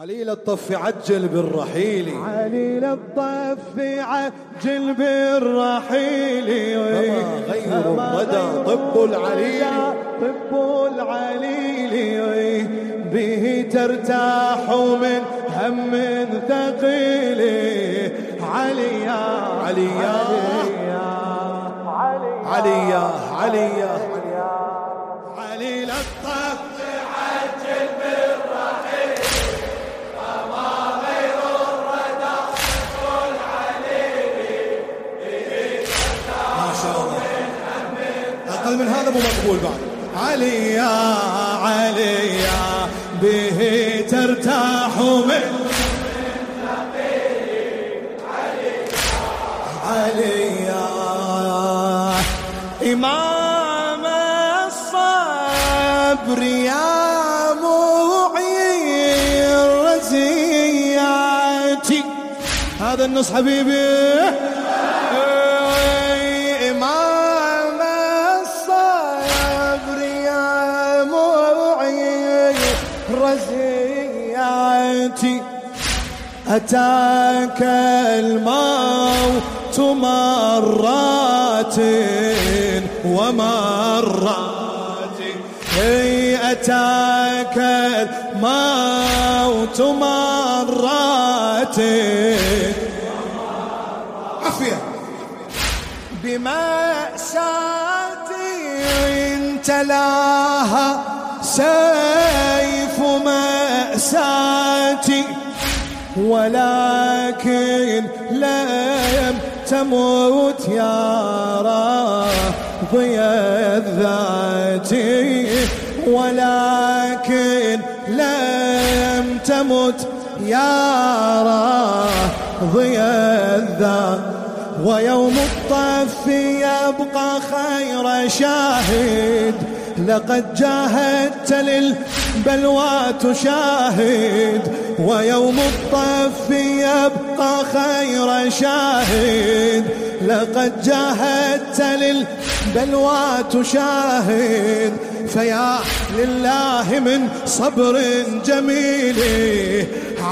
عليل الطف عجل بالرحيل. عليل الطف عجل بالرحيل. فما غير الردى طب العليل. طب العليل. به ترتاح من هم ثقيل. عليا عليا عليا. عليا. عليل الطف أقل من هذا مو مقبول بعد عليا عليا، به ترتاح من عليا، إمام الصبر يا معي الرزيات. هذا النص حبيبي. أتاك الموت مرات ومرات. هي أتاك الموت مرات. عافية بمأساتي تلاها سيف ولكن لم تموت يا راضي الذات ولكن لم تمت يا راضي الذات ويوم الطف يبقى خير شاهد. لقد جاهدت للبلوى تشاهد ويوم الطف يبقى خير شاهد. لقد جاهدت للبلوى تشاهد فيا لله من صبر جميل.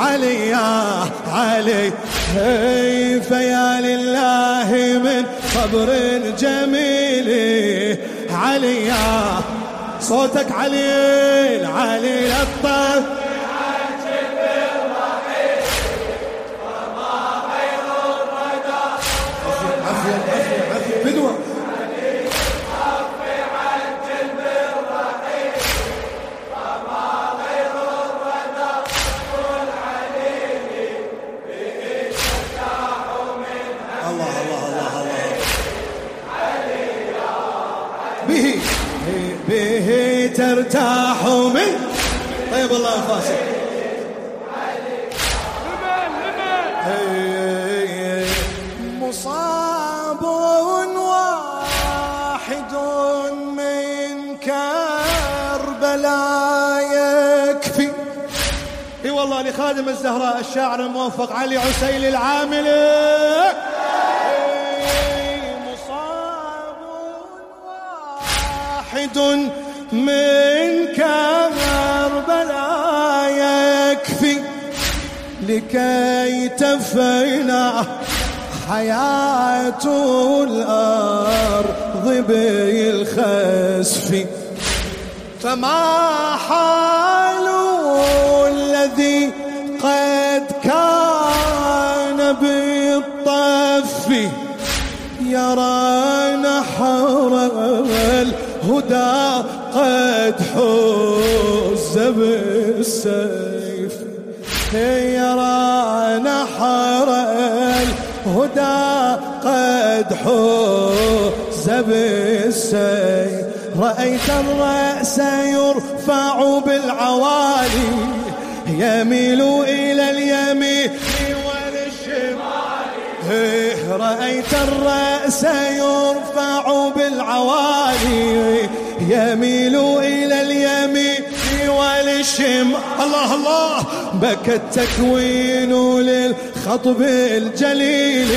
علي يا علي. هي فيا لله من صبر جميل. علي يا صوتك علي علي الطف به ترتاح من طيب الله فاسد مصاب واحد من كربلاء يكفي. اي والله لخادم الزهراء الشاعر الموفق علي عسيل العاملي مصاب واحد من كربلاء يكفي لكي تفنى حياة الأرض بالخسف. فما حال الذي قد كان بالطف؟ يرى نحر الهدى قد بالسيف يرى نحر الهدى قد حز بالسيف رأيت الرأس يرفع بالعوالي، يميل إلى اليمين والشمال. رأيت الرأس يرفع بالعوالي، يميل إلى والشمال الله الله بكى التكوين للخطب الجليل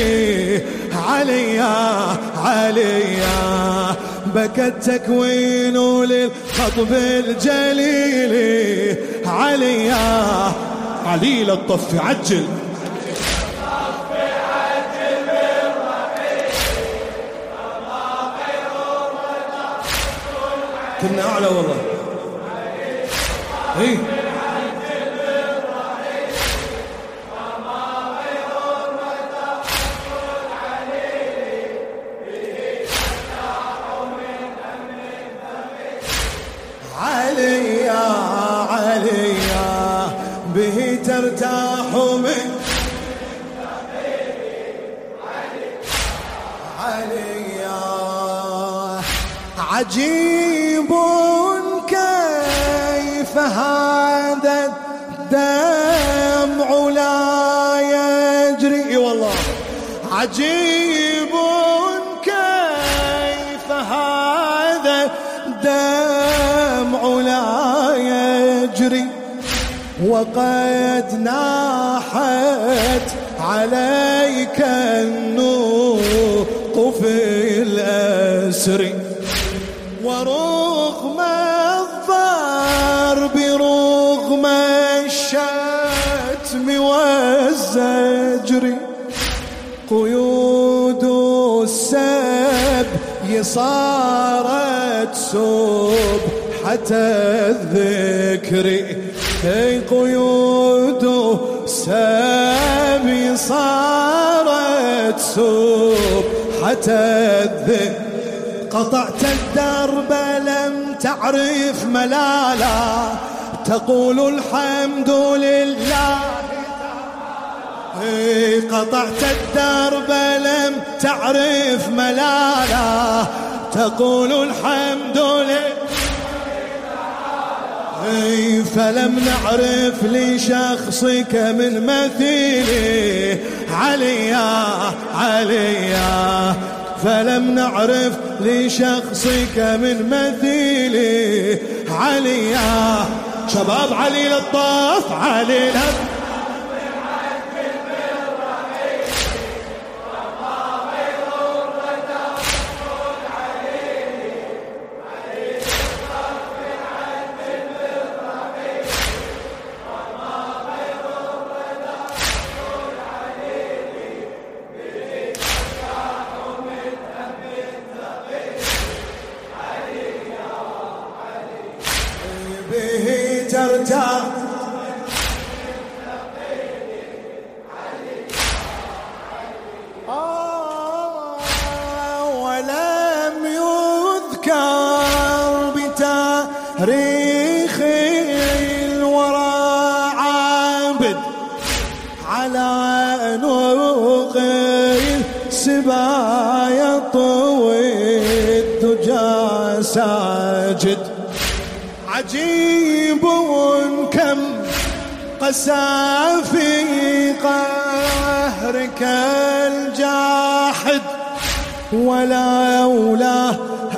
عليا عليا بكى التكوين للخطب الجليل عليا عليل الطف عجل كنا اعلى والله اي علي يا علي يا به ترتاح من علي يا عجيب كيف هذا الدمع لا يجري. اي والله. عجيب كيف هذا الدمع لا يجري. وقد ناحت عليك النوق في الأسر. ورغم والزجر قيود السب صارت سبحة الذكر اي قيود سب صارت سبحة الذكر قطعت الدرب، لم تعرف ملالا. تقول الحمد لله قطعت الدرب لم تعرف ملالا تقول الحمد لله. فلم نعرف لشخصك من مثيلي عليا عليا فلم نعرف لشخصك من مثيلي عليا شباب، علي للطاف علي للطاف. به ترتاح آه، ولم يذكر بتاريخ الورى عابد على نوق السبايا ساجد. عجيب كم قسى في قهرك الجاحد ولا ولولا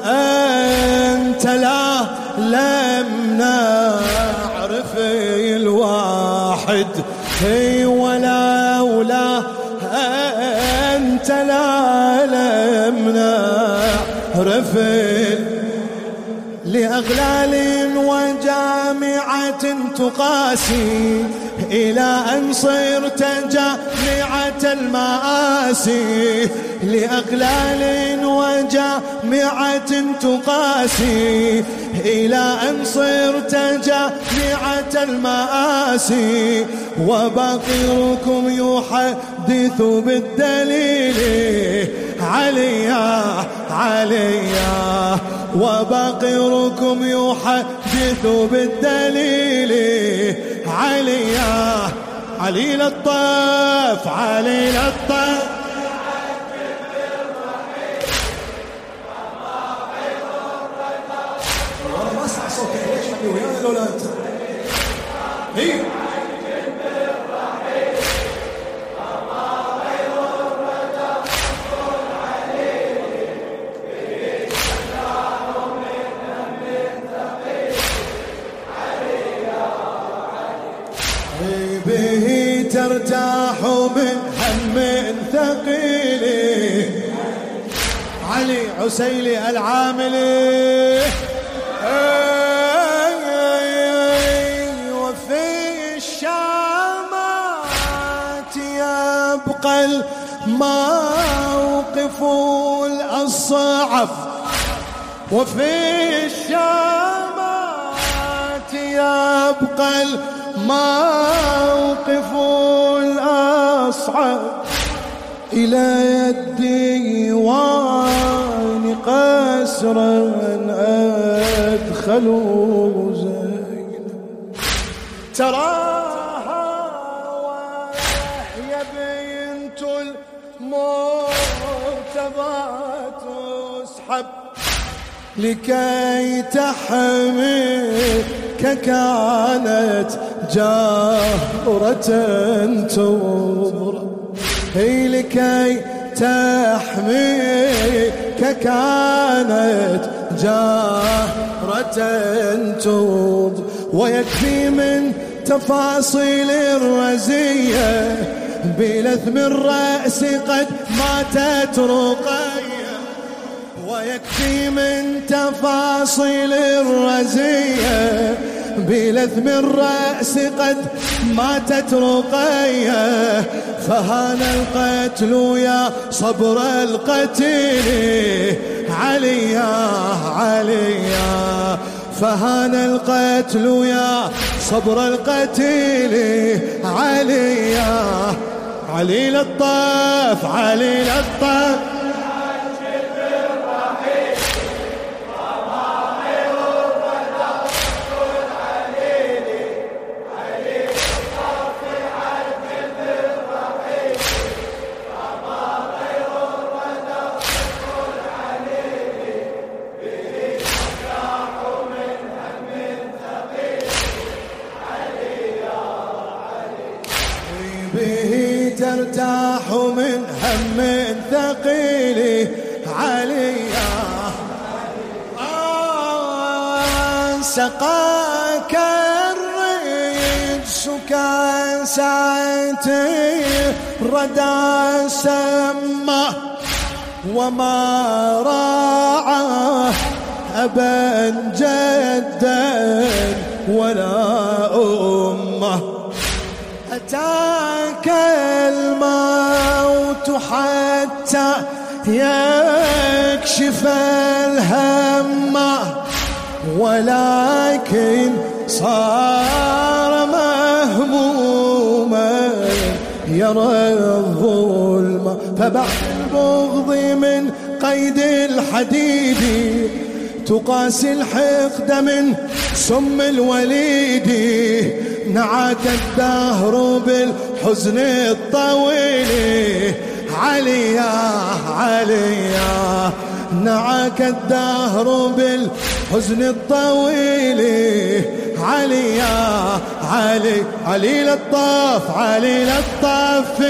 أنت لا لم نعرف الواحد. هي ولولا أنت لا لم نعرف الواحد لأغلال وجامعة تقاسي إلى أن صرت جامعة المآسي. لأغلال وجامعة تقاسي إلى أن صرت جامعة المآسي. وبقركم يحدث بالدليل عليا عليا. وبقركم يحدث بالدليل عليا علي للطف علي للطف ما اسمع صوتك ليش ويانا لولا انت علي عسيلي العاملي وفي الشام يبقى الموقف الأصعب. وفي الشامات يبقى الموقف الأصعب. إلى الديوان قسرا أدخلوا زين. تراها وهي بنت المرتضى تسحب لكي تحميك كانت جارة تضرب هي لكي تحميك كانت جارة تضرب ويكفي من تفاصيل الرزية بلثم الرأس قد ماتت رقية. ويكفي من تفاصيل الرزية بلثم الرأس قد ماتت رقية، فهان القتل يا صبر القتيل عليا عليا. فهان القتل يا صبر القتيل عليا. علي للطاف علي للطاف به ترتاح من هم ثقيل عليا. آه، سقاك الرجس كاساتي ردى سمه وما راعى أبا جدا ولا أتاك الموت حتى يكشف الهم ولكن صار مهموما يرى الظلم فبعد البغض من قيد الحديد تقاسي الحقد من سم الوليد نعاك الدهر بالحزن الطويل. عليا عليا. نعاك الدهر بالحزن الطويل. عليا، علي علي للطاف علي للطاف.